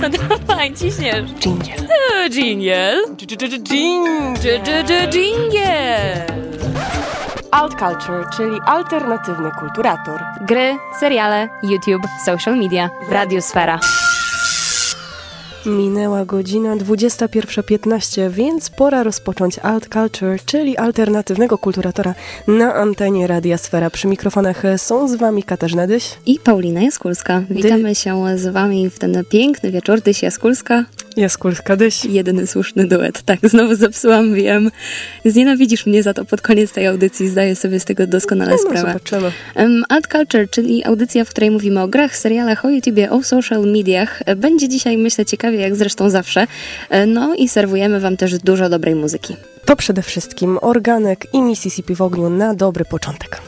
No dawaj, ciśniesz. Dżingiel. Dżingiel. Dżingiel. Dżingiel. Alt Culture, czyli alternatywny kulturator. Gry, seriale, YouTube, social media, radiosfera. Minęła godzina 21.15, więc pora rozpocząć Alt Culture, czyli alternatywnego kulturatora na antenie Radia Sfera. Przy mikrofonach są z wami Katarzyna Dyś. I Paulina Jaskulska. Witamy się z wami w ten piękny wieczór. Dyś Jaskulska. Jaskulska Dyś. Jedyny słuszny duet. Tak, znowu zepsułam, wiem. Znienawidzisz mnie za to pod koniec tej audycji, zdaję sobie z tego doskonale No, sprawę. zobaczymy. Um, Alt Culture, czyli audycja, w której mówimy o grach, serialach, o YouTubie, o social mediach. Będzie dzisiaj, myślę, ciekawie, jak zresztą zawsze. E, No i serwujemy wam też dużo dobrej muzyki. To przede wszystkim organek i Mississippi w ogniu na dobry początek.